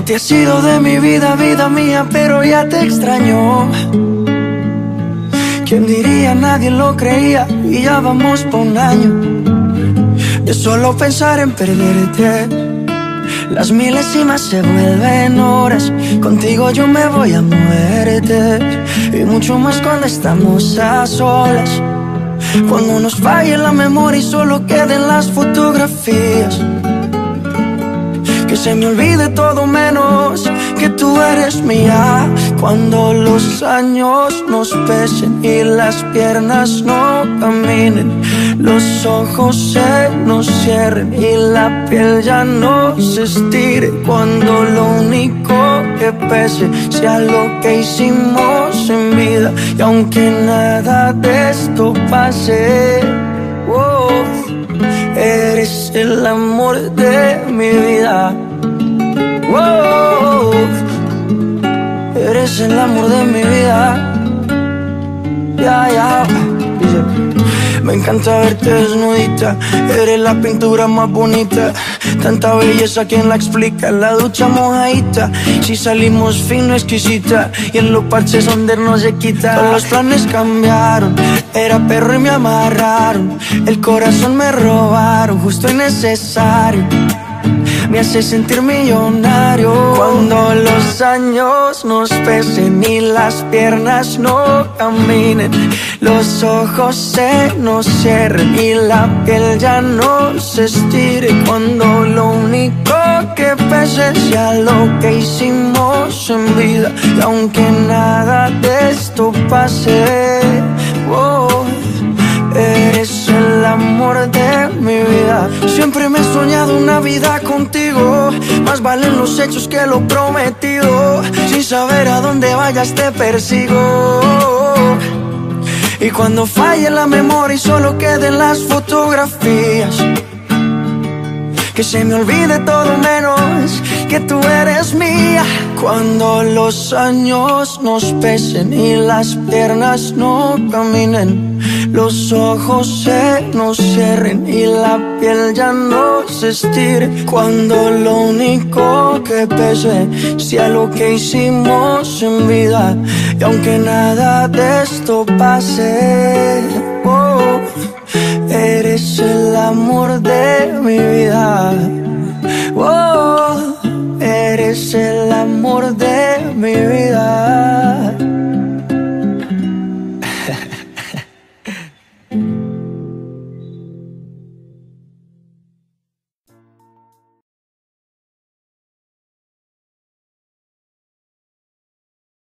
No te has sido de mi vida, vida mía, pero ya te extraño. ¿Quién diría? Nadie lo creía y ya vamos por un año. De solo pensar en perderte. Las milésimas se vuelven horas. Contigo yo me voy a muerte. Y mucho más cuando estamos a solas. Cuando nos falle la memoria y solo queden las fotografías. Que se me olvide todo que Cuando los años nos pesen y las piernas no caminen, los ojos se nos cierren y la piel ya no se estire. Cuando lo único que pese sea lo que hicimos en vida. Y aunque nada de esto pase, oh, eres el amor de mi vida. Wow, eres el amor de mi vida. Ya, ya. Me encanta verte desnudita, eres la pintura más bonita. Tanta belleza, ¿quién la explica? La ducha mojadita, si salimos fino, exquisita. Y en los parches donde no se quita. Los planes cambiaron, era perro y me amarraron. El corazón me robaron, justo y necesario me hace sentir millonario. Cuando los años nos pesen y las piernas no caminen, los ojos se nos cierren y la piel ya no se estire. Cuando lo único que pese sea lo que hicimos en vida, aunque nada de esto pase, oh, Siempre me he soñado una vida contigo. Más valen los hechos que lo prometido. Sin saber a dónde vayas te persigo. Y cuando falle la memoria y solo queden las fotografías. Que se me olvide todo menos que tú eres mía. Cuando los años nos pesen y las piernas no caminen, los ojos se nos cierren y la piel ya no se estire. Cuando lo único que pese sea lo que hicimos en vida. Y aunque nada de esto pase, oh, eres el amor de mi vida. Eres el amor de mi vida.